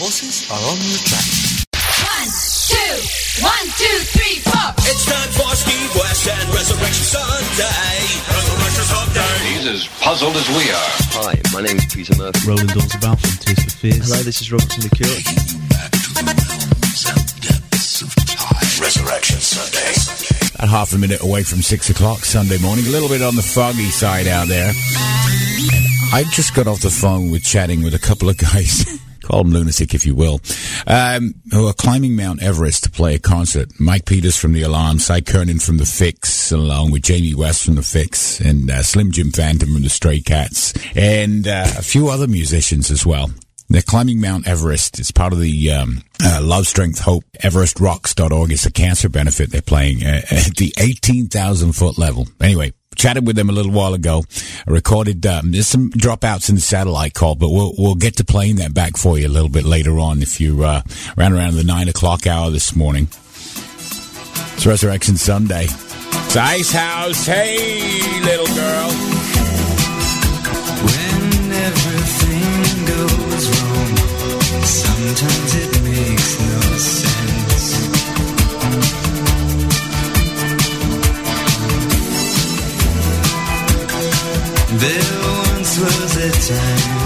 horses are on the track. One, two, one, two, three, four. It's time for Steve West and Resurrection Sunday. Resurrection Sunday. He's as puzzled as we are. Hi, my name's Peter Murphy. Roland Orzabal from Tears for Fears. Hello, this is Robertson the Cure. Resurrection Sunday. At half a minute away from six o'clock Sunday morning. A little bit on the foggy side out there. I just got off the phone with chatting with a couple of guys. Call them lunatic if you will, um, who are climbing Mount Everest to play a concert. Mike Peters from the Alarm, Cy Curnin from the Fixx, along with Jamie West from the Fixx, and uh, Slim Jim Phantom from the Stray Cats, and uh, a few other musicians as well. They're climbing Mount Everest. It's part of the um, uh, Love, Strength, Hope, Everest EverestRocks.org. It's a cancer benefit they're playing uh, at the 18,000 foot level. Anyway, chatted with them a little while ago. I recorded, um, there's some dropouts in the satellite call, but we'll, we'll get to playing that back for you a little bit later on if you uh, ran around the 9 o'clock hour this morning. It's Resurrection Sunday. It's Icehouse. Hey, little girl. When There once was a time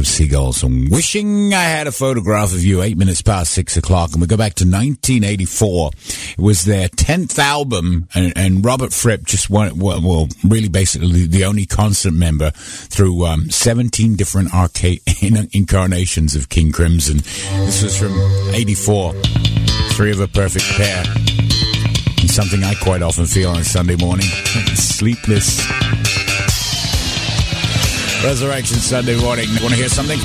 of seagulls. And wishing I had a photograph of you eight minutes past six o'clock. And we go back to 1984. It was their 10th album, and, and Robert Fripp just well, well, really basically the only constant member through um, 17 different arcade incarnations of King Crimson. This was from 84. Three of a perfect pair. And something I quite often feel on a Sunday morning. Sleepless. Resurrection Sunday morning. Want to hear something?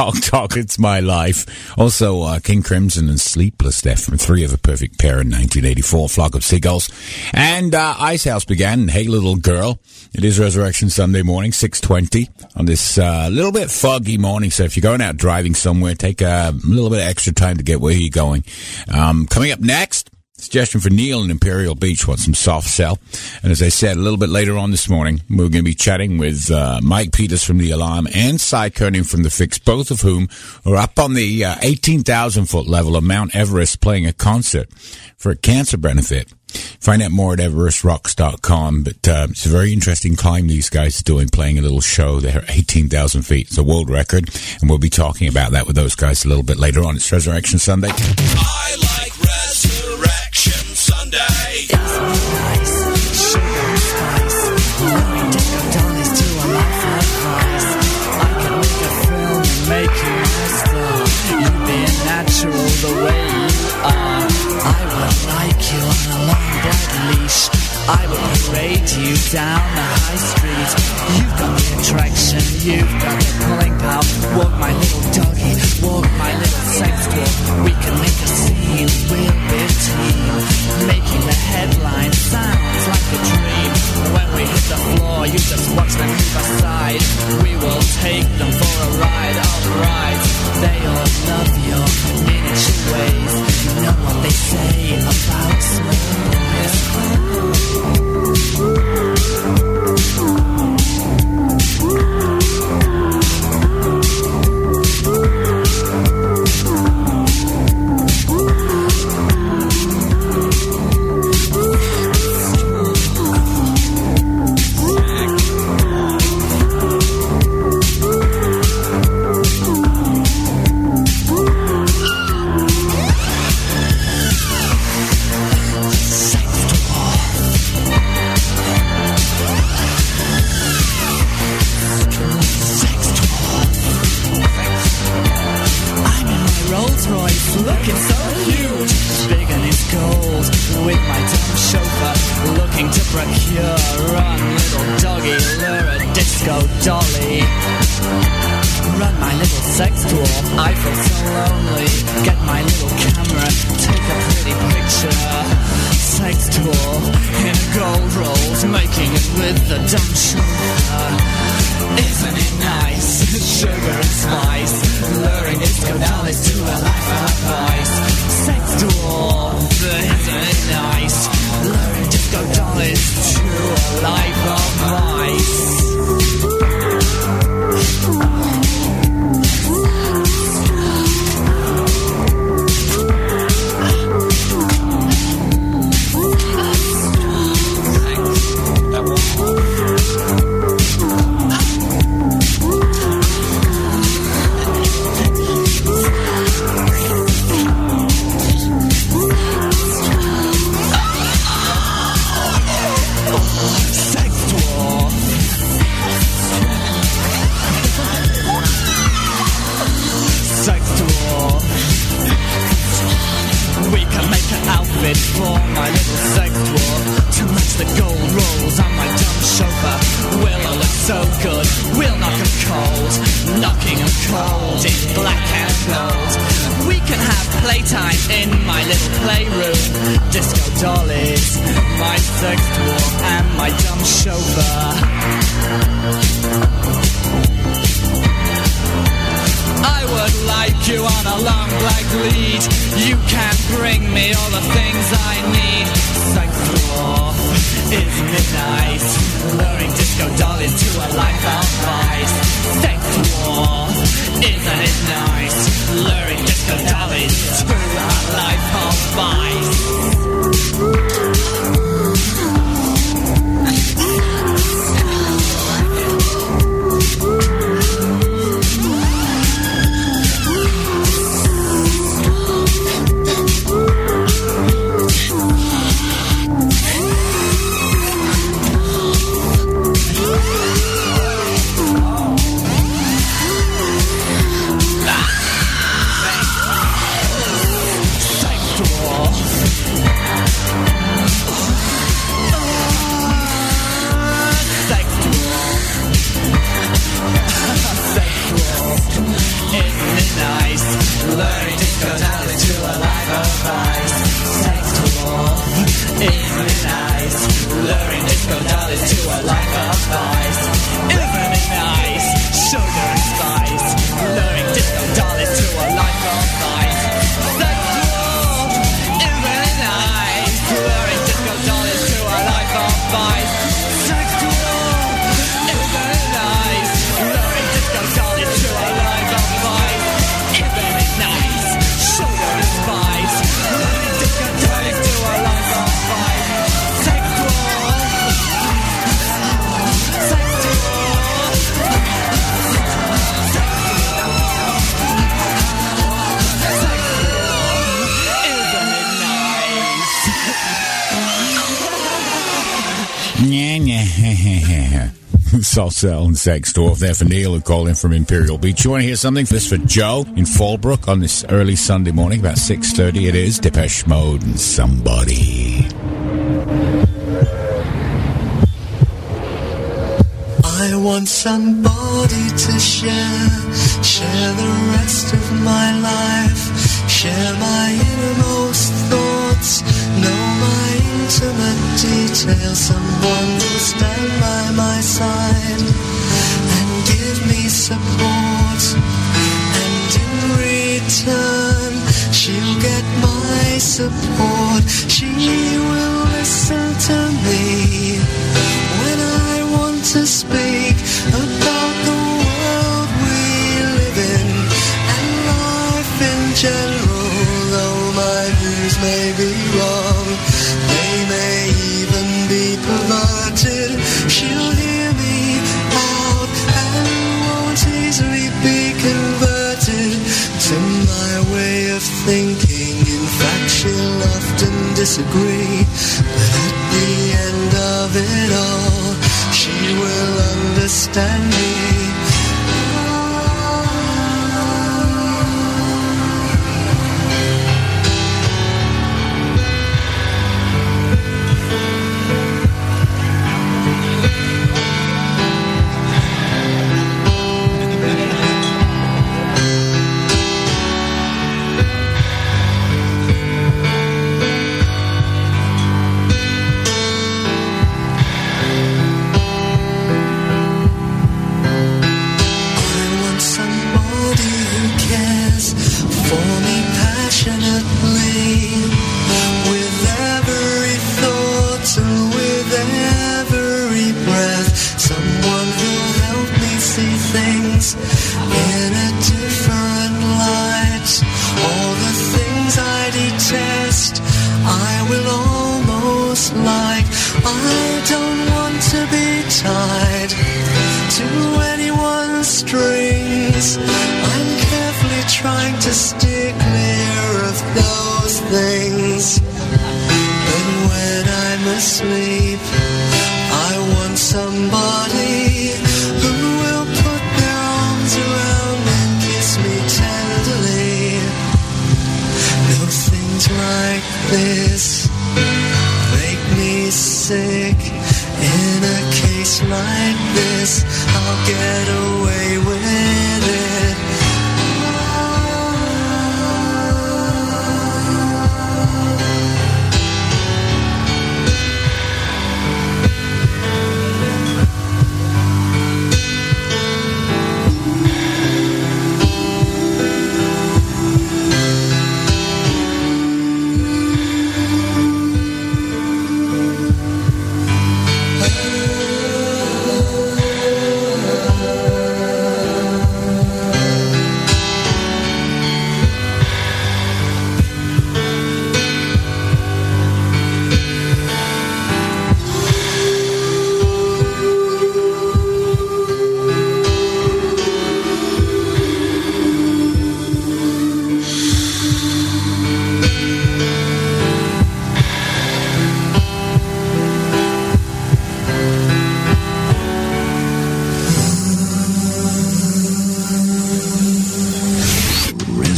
Talk Talk, It's My Life. Also, uh, King Crimson and Sleepless Death from Three of a Perfect Pair in 1984, Flock of Seagulls. And uh, Icehouse began, Hey Little Girl. It is Resurrection Sunday morning, 6.20 on this uh, little bit foggy morning. So if you're going out driving somewhere, take a little bit of extra time to get where you're going. Um, coming up next, Suggestion for Neil in Imperial Beach wants some Soft Cell. And as I said, a little bit later on this morning, we're going to be chatting with uh, Mike Peters from The Alarm and Cy Curnin from The Fixx, both of whom are up on the uh, 18,000 foot level of Mount Everest playing a concert for a cancer benefit. Find out more at everestrocks.com. But uh, it's a very interesting climb these guys are doing, playing a little show there, at 18,000 feet. It's a world record. And we'll be talking about that with those guys a little bit later on. It's Resurrection Sunday. I like Resurrection I will parade you down the high street. You've got the attraction, you've got the pulling power. Walk my little doggy, walk my little sex walk. We can make a scene, we'll be a team. Making the headline sounds like a dream. When we hit the floor, you just watch them move aside. We will take them for a ride, alright. They all love your miniature ways. You know what they say about smooth. Procure. Run, little doggy, lure a disco dolly. Run my little sex tour, I feel so lonely. Get my little camera, take a pretty picture. Sex tour, in a gold rolls, making it with the dumb chauffeur. Isn't it nice? Sugar and spice, luring disco dollars to a life of vice. Soft Cell and Sex Dwarf there for Neil who called in from Imperial Beach. You want to hear something? This for Joe in Fallbrook on this early Sunday morning, about 6.30 it is. Depeche Mode and Somebody. I want somebody to share, share the rest of my life, share my innermost thoughts, know my intimate details. Someone will stand by my side support, and in return, she'll get my support. She disagree,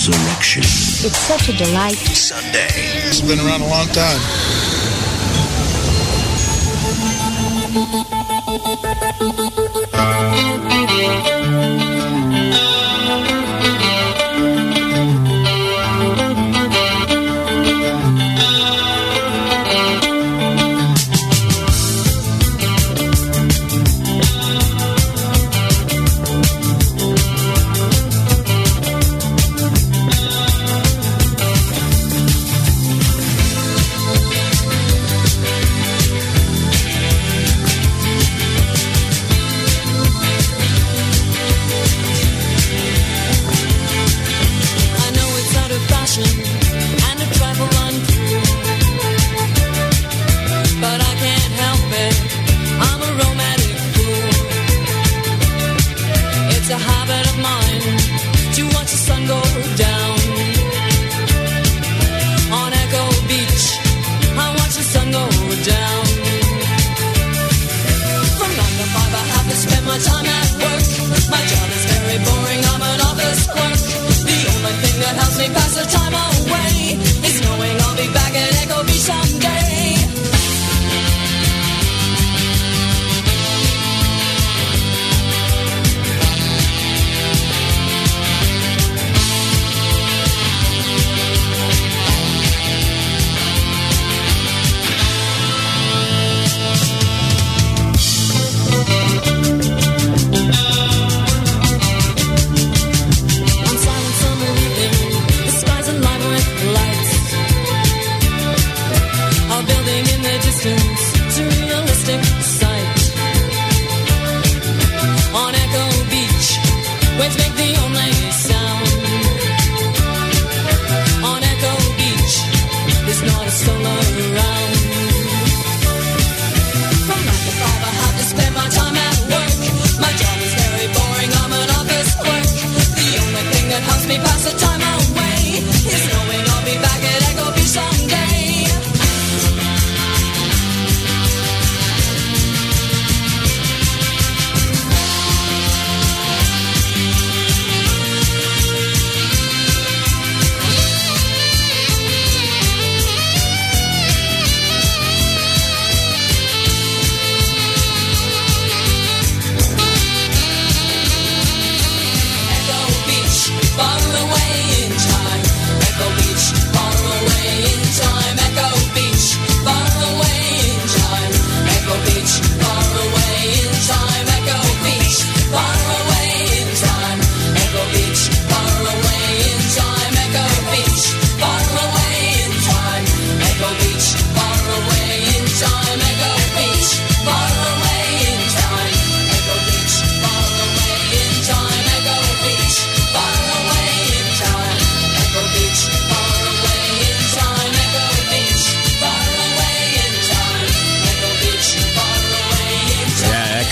Resurrection It's such a delight. Sunday. It's been around a long time.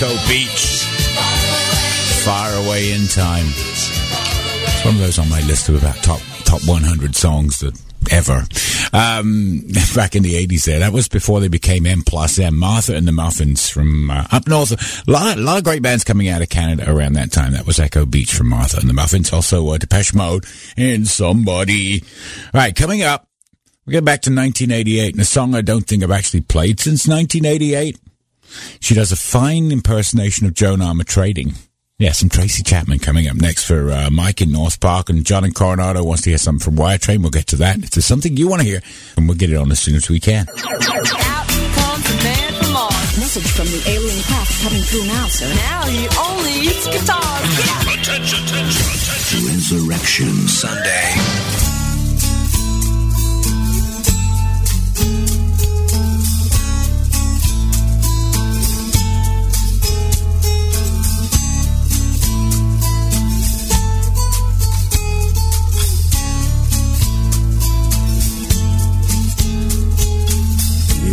Echo Beach. Far away in time. It's one of those on my list of about top top 100 songs that ever. Um, back in the 80s there. That was before they became M plus M. Martha and the Muffins from uh, up north. A lot, a lot of great bands coming out of Canada around that time. That was Echo Beach from Martha and the Muffins. Also uh, Depeche Mode and Somebody. All right, coming up. We get back to 1988 and a song I don't think I've actually played since 1988. She does a fine impersonation of Joan Armatrading. Yeah, some Tracy Chapman coming up next for uh, Mike in North Park, and John in Coronado wants to hear something from Wire Train. We'll get to that. If there's something you want to hear, and we'll get it on as soon as we can. Out comes the man from Mars. Message from the alien craft coming through now, sir. Now he only eats guitar. Attention, attention, attention. Resurrection Sunday.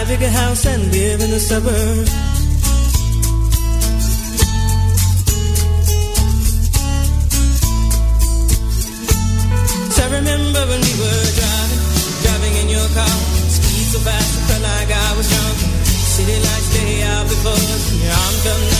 Buy a bigger house and live in the suburbs. So I remember when we were driving, driving in your car. Speed so fast, I felt like I was drunk. City lights stay out before us. Your arm felt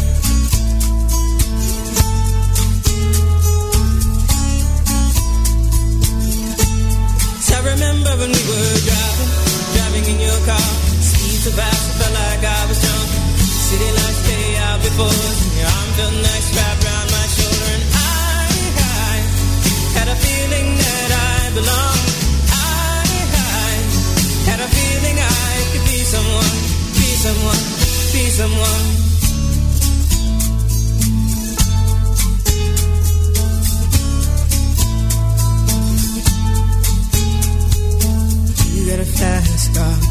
Car. Speed so fast, I felt like I was drunk. City lights stay out before us, your arm felt nice wrapped around my shoulder. And I, I had a feeling that I belonged. I, I had a feeling I could be someone, be someone, be someone. You got a fast car.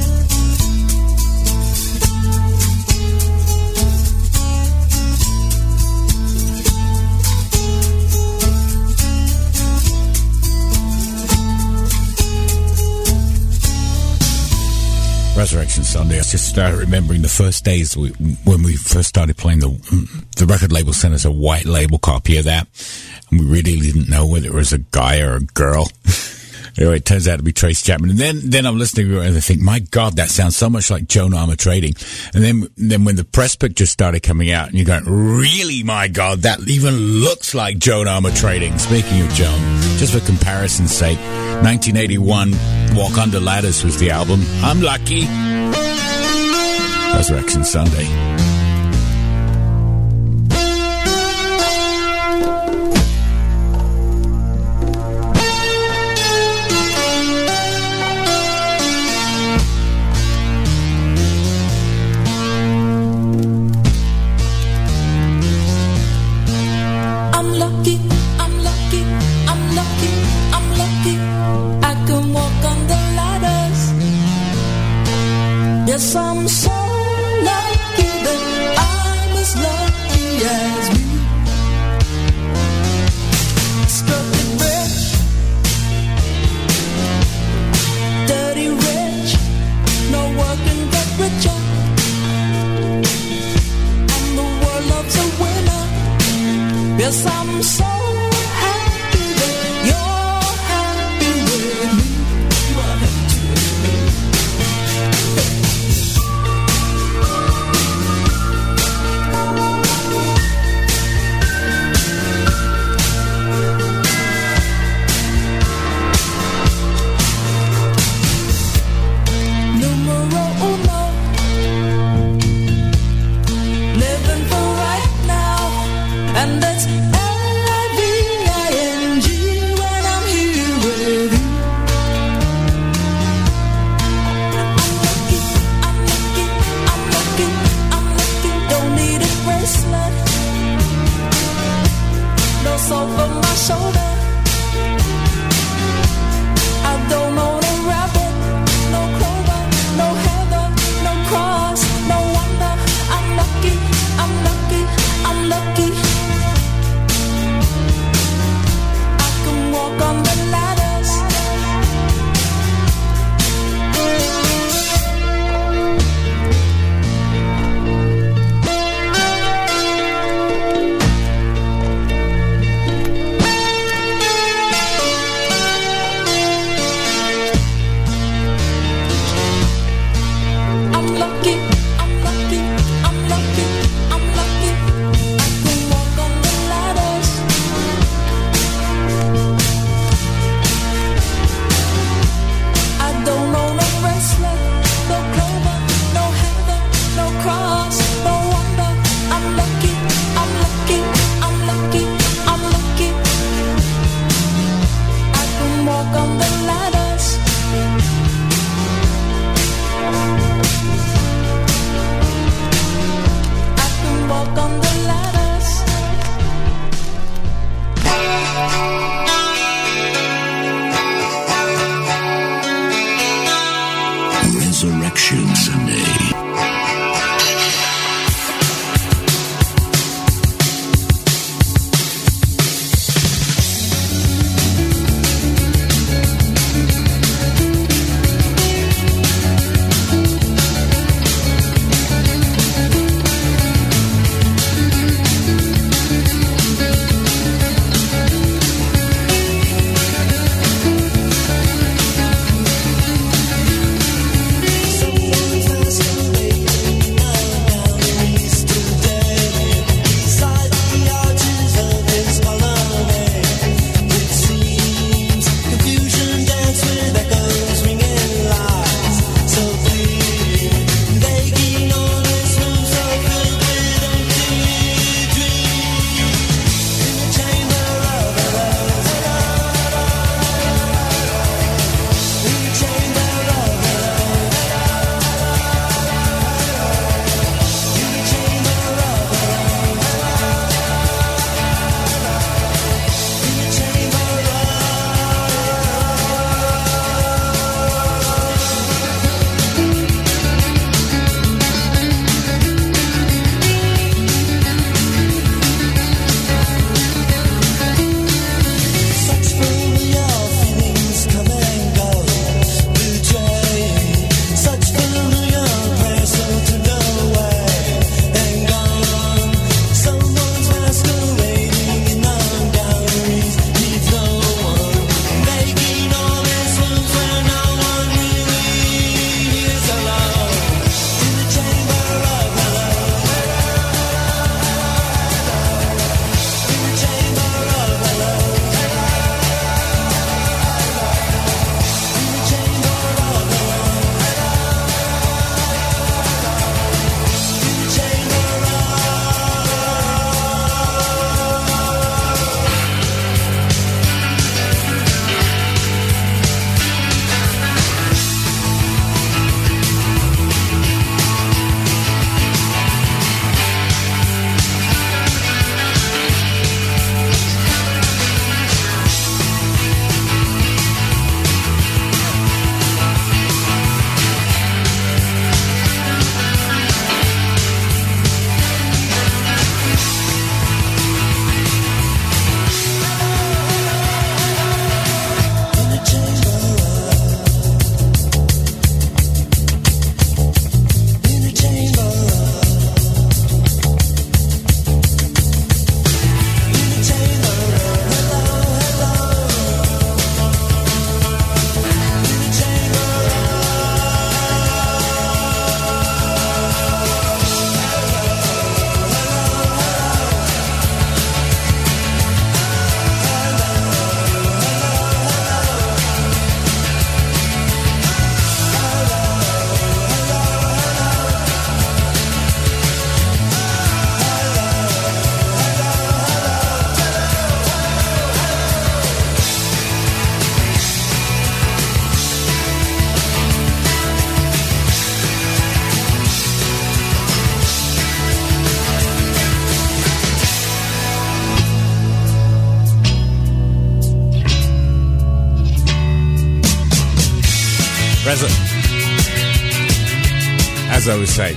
Resurrection Sunday. I just started remembering the first days we, when we first started playing the the record label sent us a white label copy of that, and we really didn't know whether it was a guy or a girl. anyway, it turns out to be Tracy Chapman. And then then I'm listening to it and I think, my God, that sounds so much like Joan Armatrading. And then then when the press pictures started coming out, and you're going, really, my God, that even looks like Joan Armatrading. Speaking of Joan, just for comparison's sake, 1981, Walk Under Ladders was the album. I'm lucky. Resurrection Sunday.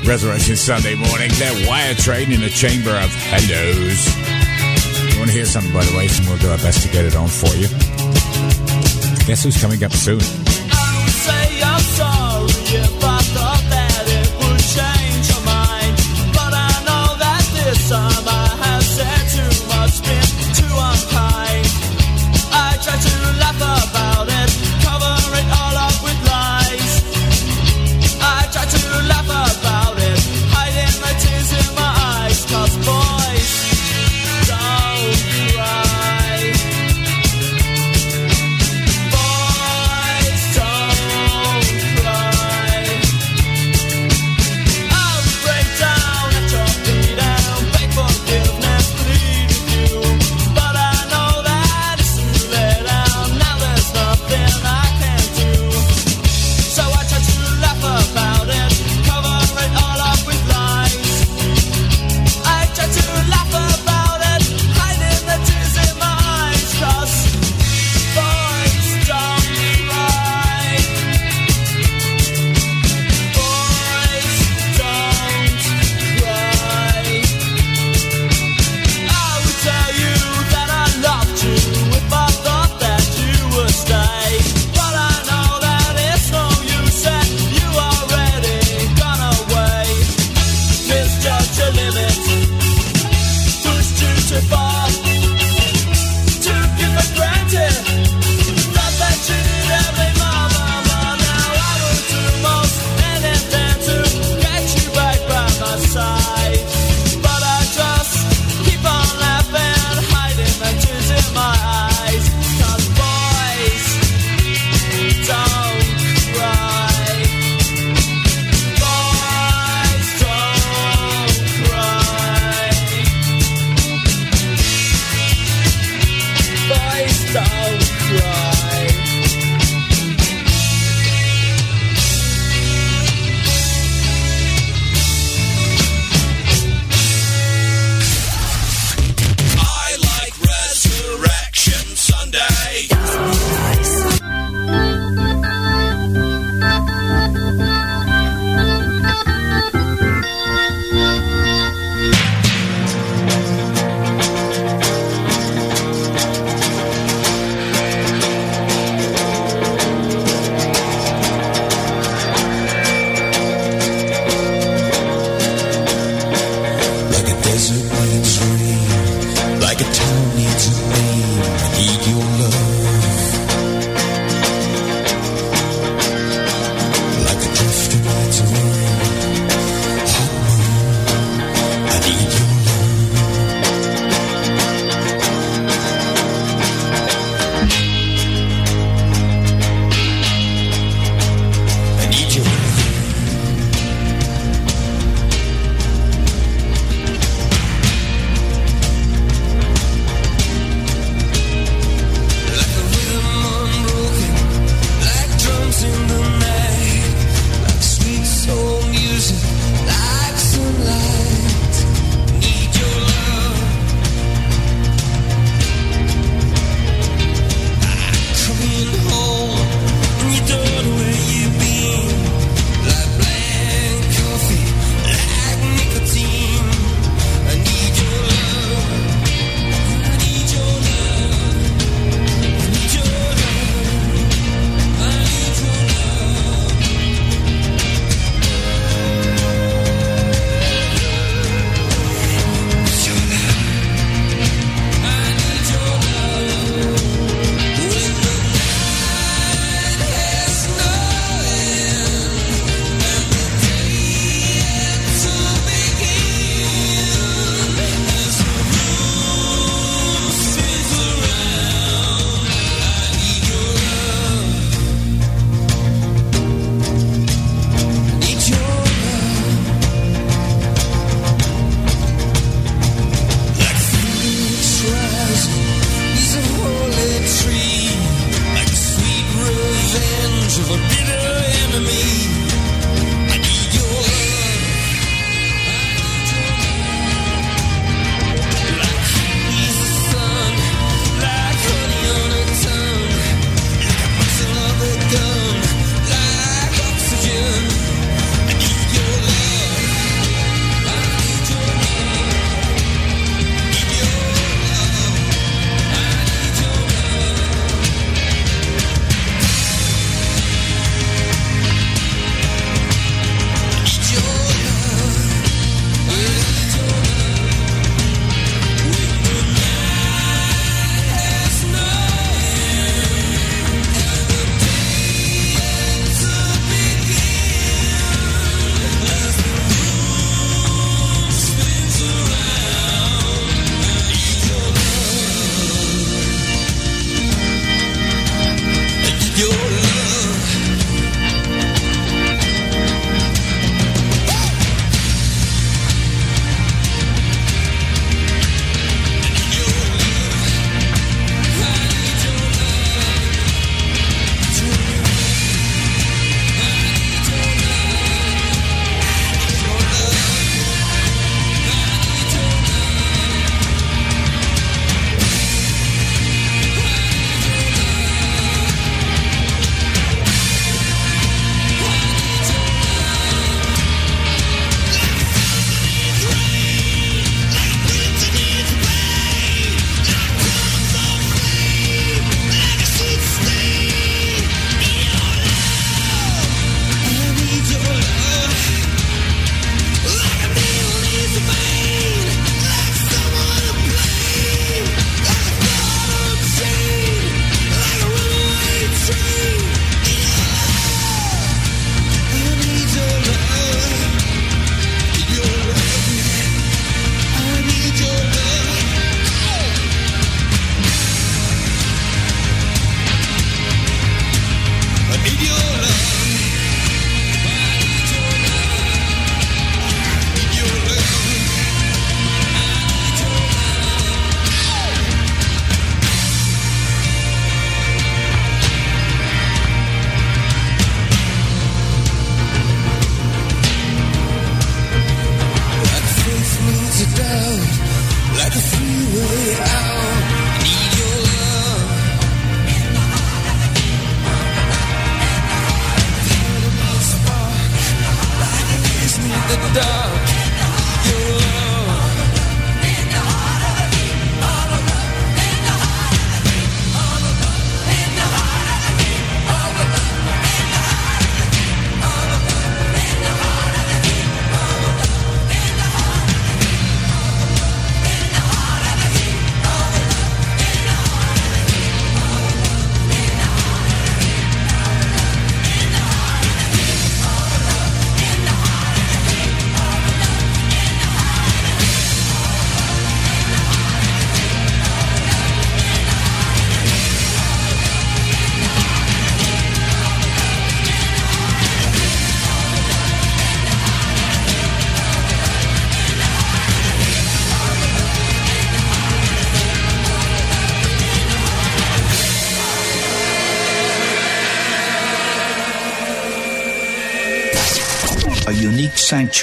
Resurrection Sunday morning. They're Wire Train in a chamber of hellos. You want to hear something, by the way, and we'll do our best to get it on for you. Guess who's coming up soon?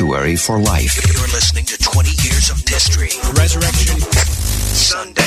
sanctuary for life. You're listening to 20 Years of History. Resurrection Sunday.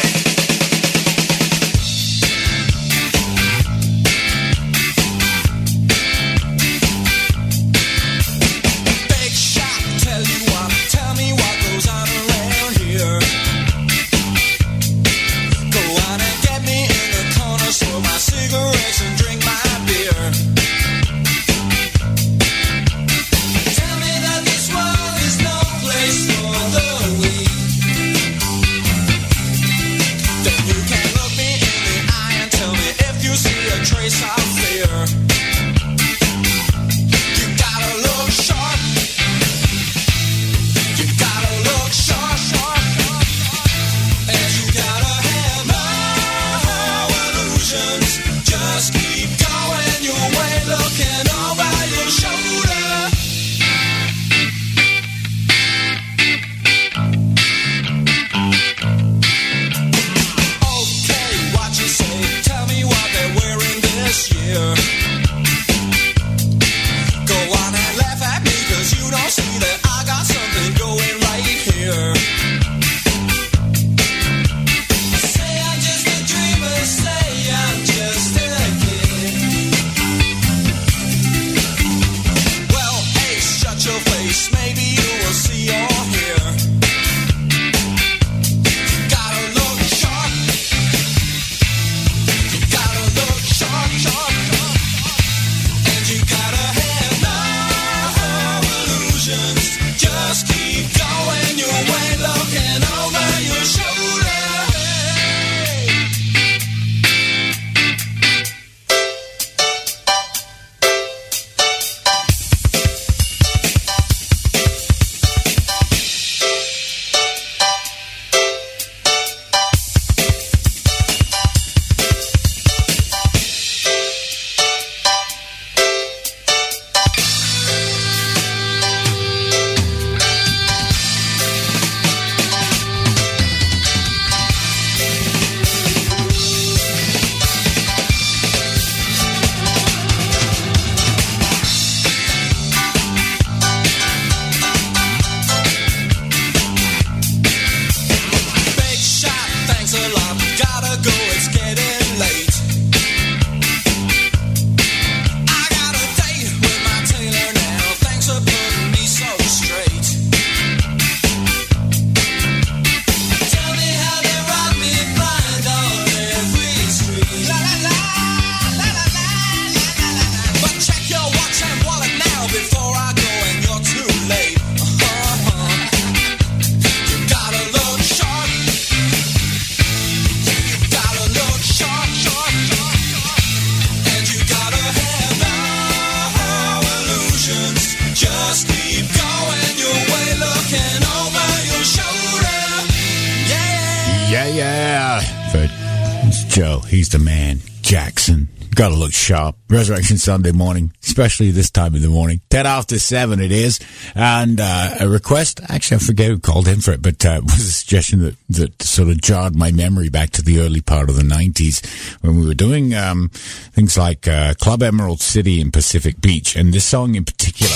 sharp. Resurrection Sunday morning, especially this time of the morning. 10 after 7 it is. And uh, a request, actually, I forget who called in for it, but uh, it was a suggestion that, that sort of jarred my memory back to the early part of the 90s when we were doing um, things like uh, Club Emerald City in Pacific Beach. And this song in particular.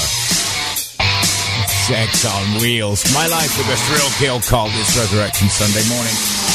Sex on Wheels. My Life with a Thrill Kill Kult this Resurrection Sunday morning.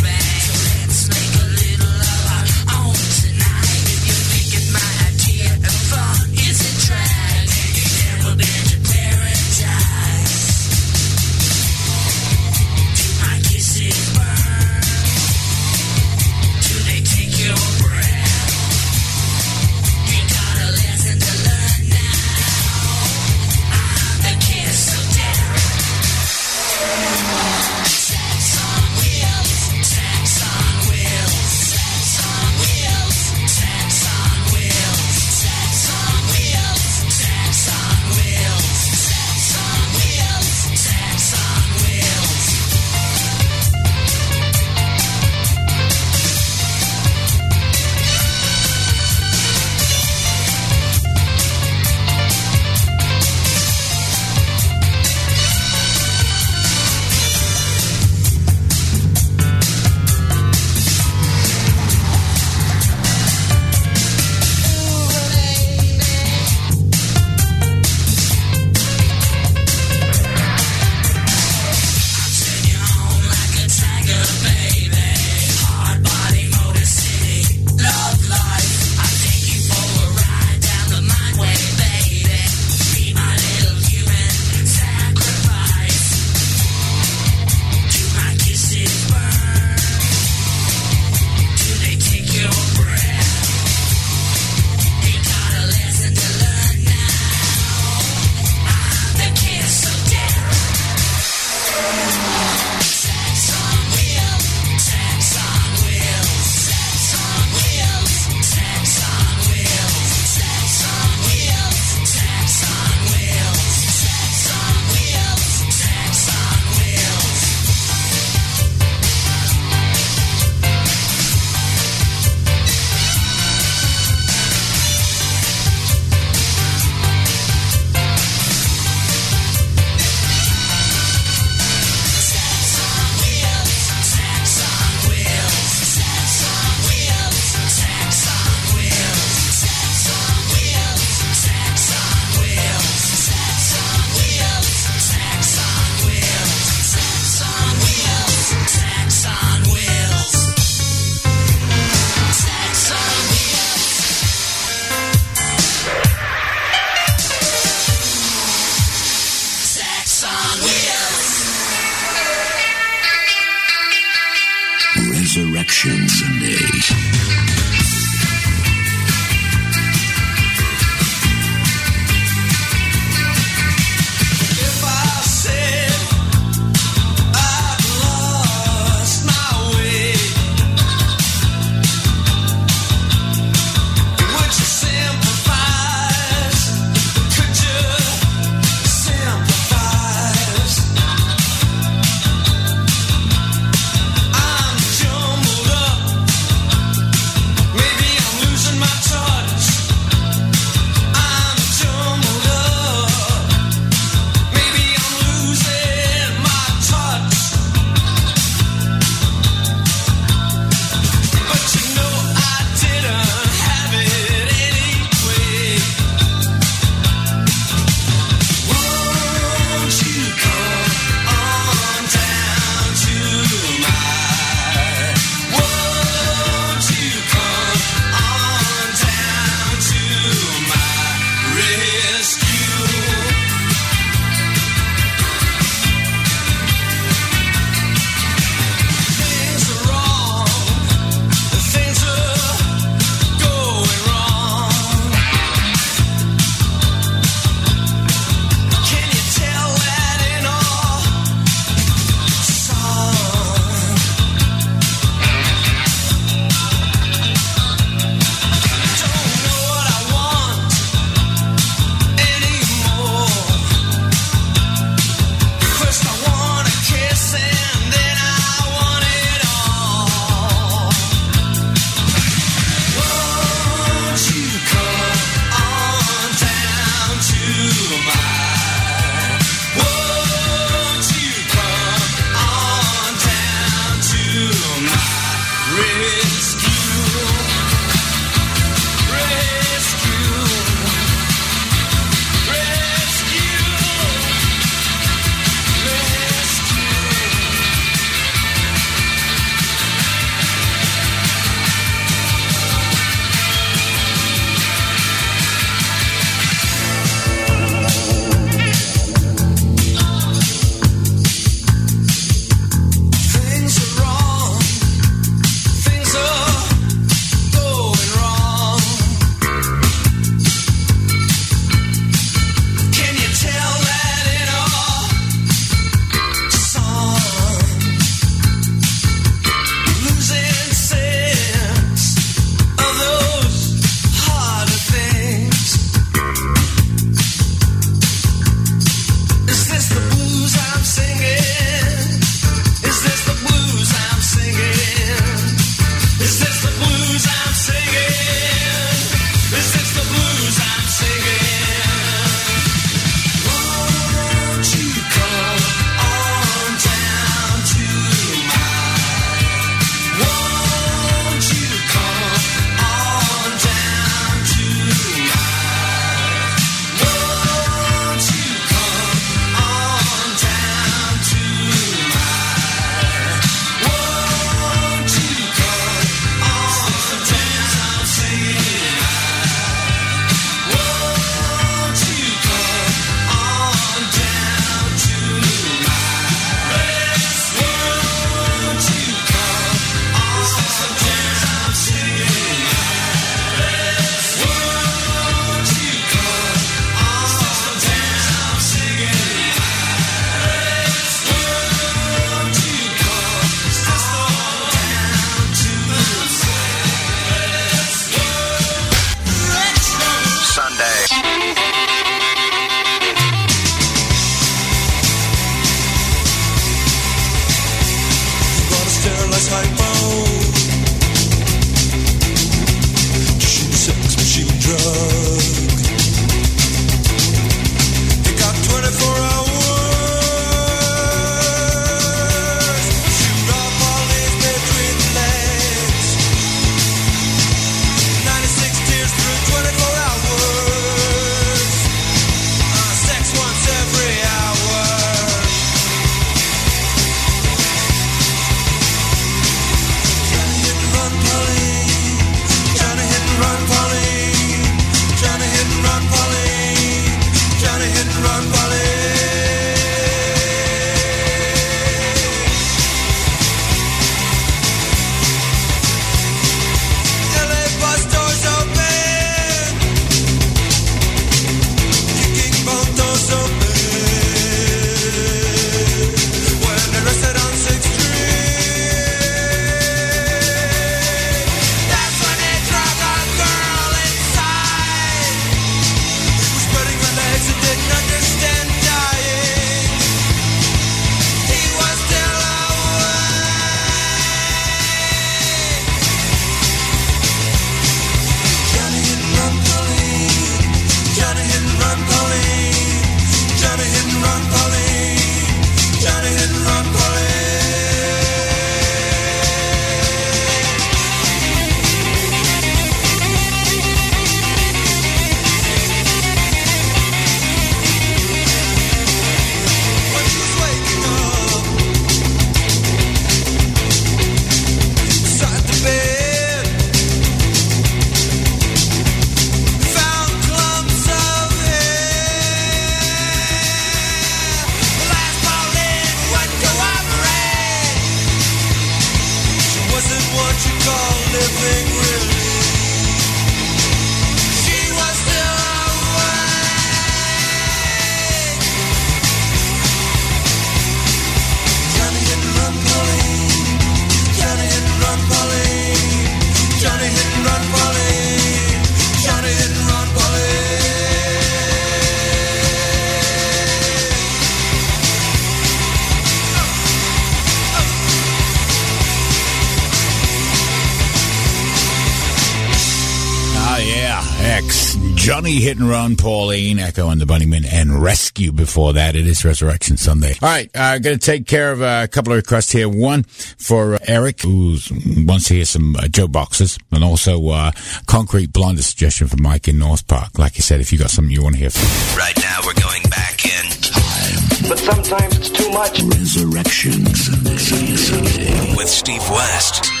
Johnny Hit and Run, Pauline, Echo and the Bunnymen, and Rescue before that. It is Resurrection Sunday. All right, I'm uh, going to take care of a couple of requests here. One for uh, Eric, who wants to hear some uh, JoBoxers, and also uh, Concrete Blonde, a suggestion for Mike in North Park. Like you said, if you got something you want to hear from. Right now, we're going back in time. But sometimes it's too much. Resurrection Sunday, Sunday, Sunday. With Steve West.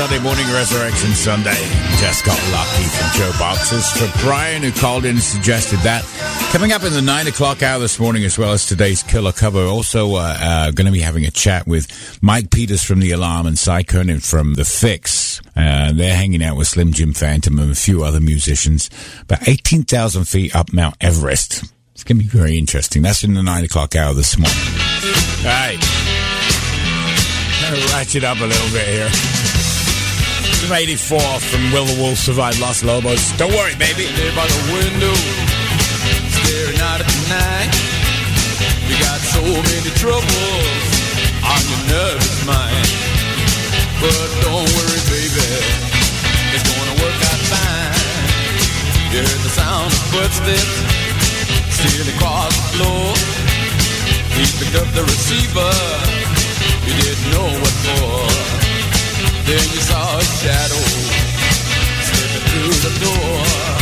Sunday morning, Resurrection Sunday. Just got lucky from JoBoxers. For Brian, who called in and suggested that. Coming up in the 9 o'clock hour this morning, as well as today's killer cover. Also, uh, uh, going to be having a chat with Mike Peters from The Alarm and Cy Curnin from The Fixx. Uh, they're hanging out with Slim Jim Phantom and a few other musicians. About 18,000 feet up Mount Everest. It's going to be very interesting. That's in the 9 o'clock hour this morning. All right. Ratchet up a little bit here. From 84 from Will the Wolf Survive Los Lobos. Don't worry, baby. There by the window, staring out at the night. You got so many troubles on your nervous mind. But don't worry, baby, it's gonna work out fine. You heard the sound of footsteps stealing across the floor. He picked up the receiver. You didn't know what for. Then you saw a shadow slipping through the door.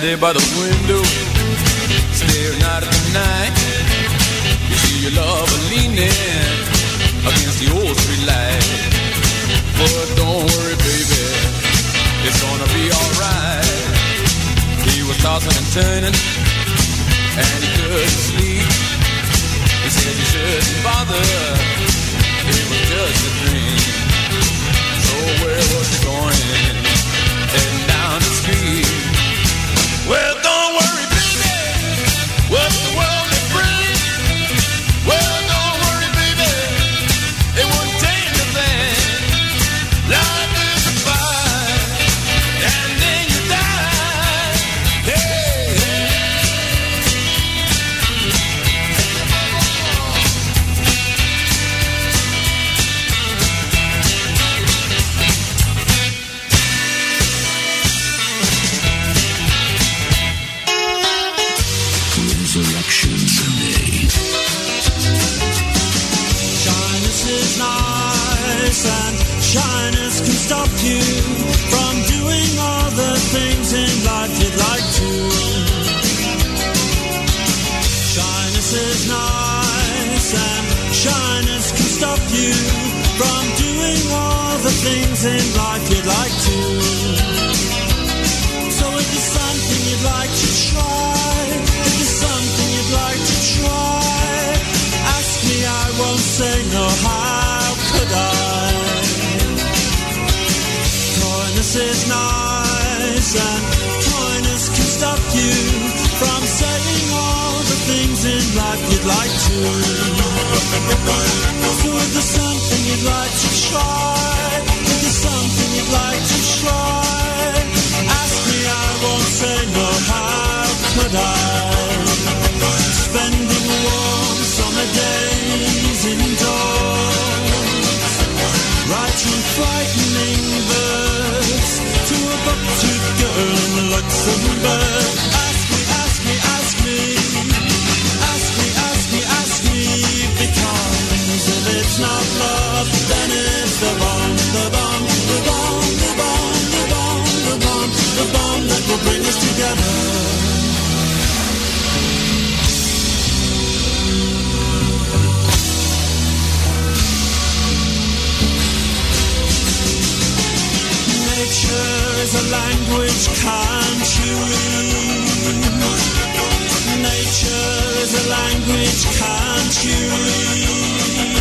There by the window, staring out at the night. You see your lover leaning against the old street light. But don't worry, baby, it's gonna be alright. He was tossing and turning, and he couldn't sleep. He said you shouldn't bother, it was just a dream. So where was he going? Things in life you'd like to. So if there's something you'd like to try, life you'd like to. So if there's something you'd like to try, if there's something you'd like to try, ask me, I won't say no, how could I? Spending warm summer days indoors, writing frightening verse to a buck-toothed girl in Luxembourg. Ask not love, then it's the bomb, the bomb, the bomb, the bomb, the bomb, the bomb, the bomb that will bring us together. Nature is a language, can't you read? Nature is a language, can't you read?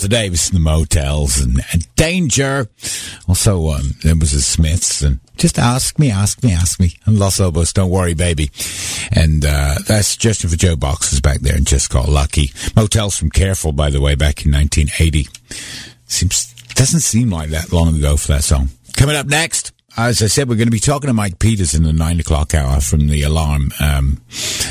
Martha Davis and the Motels and, and Danger. Also, um, there was the Smiths and just ask me, ask me, ask me. And Los Lobos, don't worry, baby. And uh, that suggestion for JoBoxers back there and just got lucky. Motels from Careful, by the way, back in 1980. Seems doesn't seem like that long ago for that song. Coming up next as I said, we're going to be talking to Mike Peters in the nine o'clock hour from the alarm. Um,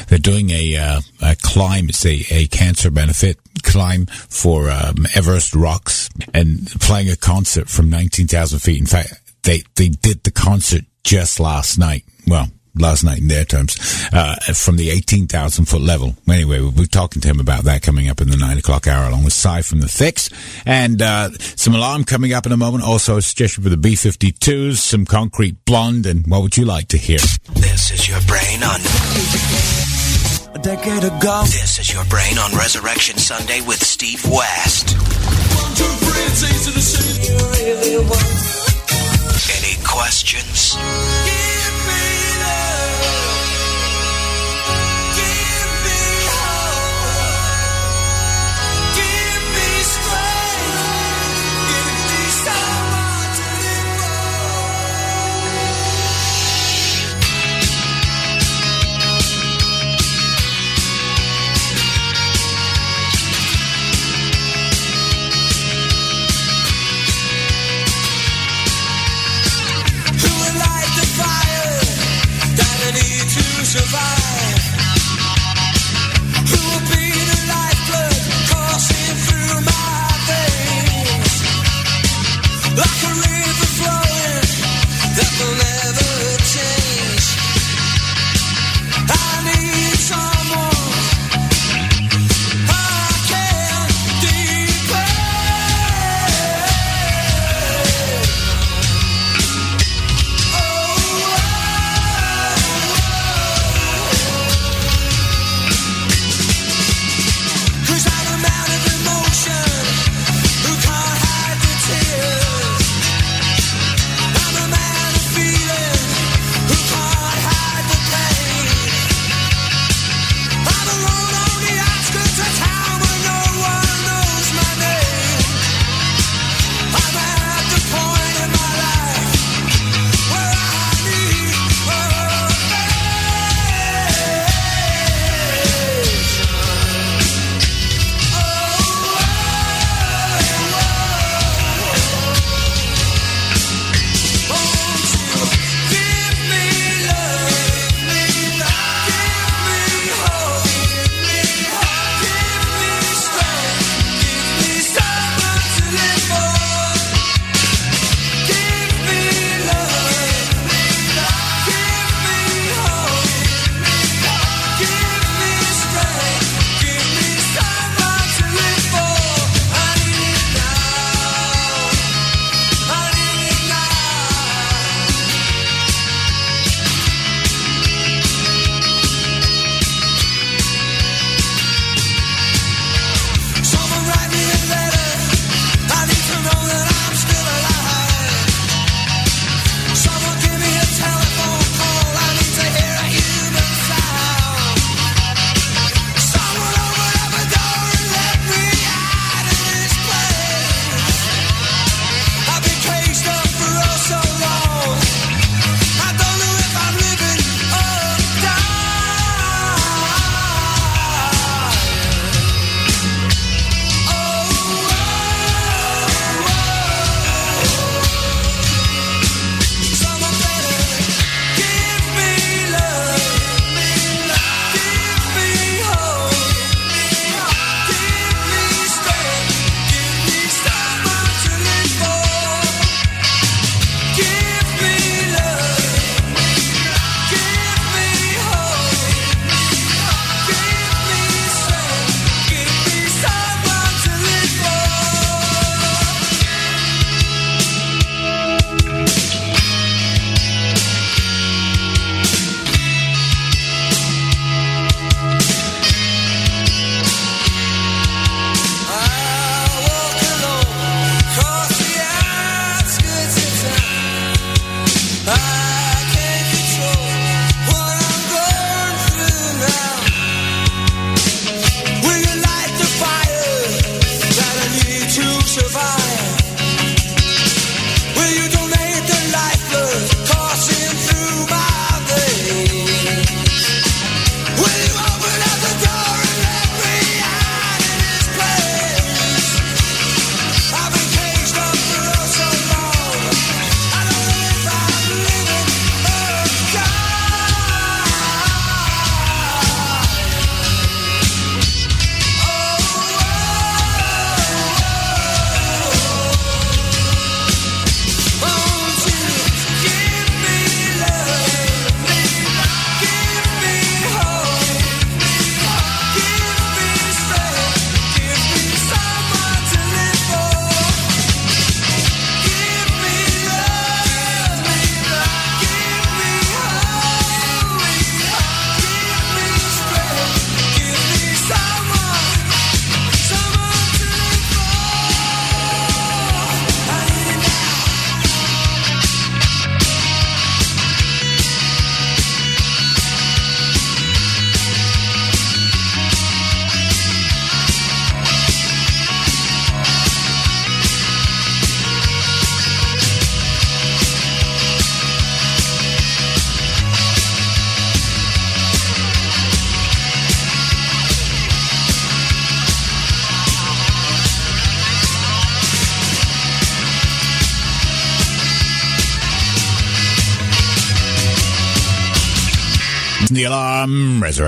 they're doing a, uh, a climb. It's a, a cancer benefit climb for um, Everest rocks and playing a concert from 19,000 feet. In fact, they, they did the concert just last night. Well, last night in their terms, uh, from the 18,000 foot level. Anyway, we'll be talking to him about that coming up in the nine o'clock hour, along with Cy from the Fixx And uh, some alarm coming up in a moment. Also, a suggestion for the B 52s, some concrete blonde, and what would you like to hear? This is your brain on. A decade ago. This is your brain on Resurrection Sunday with Steve West. Any questions? Who would like to fight?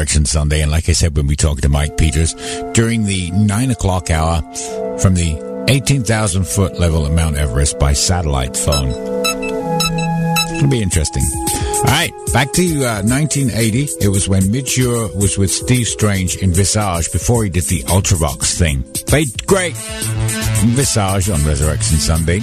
Resurrection Sunday. And like I said, when we talked to Mike Peters during the nine o'clock hour from the 18,000 foot level of Mount Everest by satellite phone. It'll be interesting. All right, back to uh, 1980. It was when Midge was with Steve Strange in Visage before he did the Ultravox thing. Played great. Visage on Resurrection Sunday.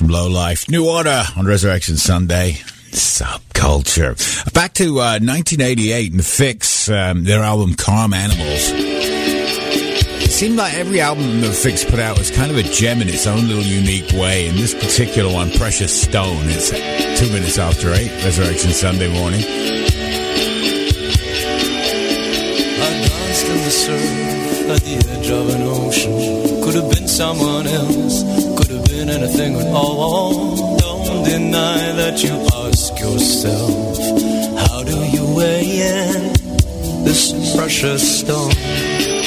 from Low Life. New Order on Resurrection Sunday. Subculture. Back to uh, 1988 and Fixx, um, their album Calm Animals. It seemed like every album that Fixx put out was kind of a gem in its own little unique way. And this particular one, Precious Stone, It's two minutes after eight, Resurrection Sunday morning. I danced in the surf at the edge of an ocean. Could have been someone else could have been anything at all. Don't deny that you ask yourself, how do you weigh in this precious stone?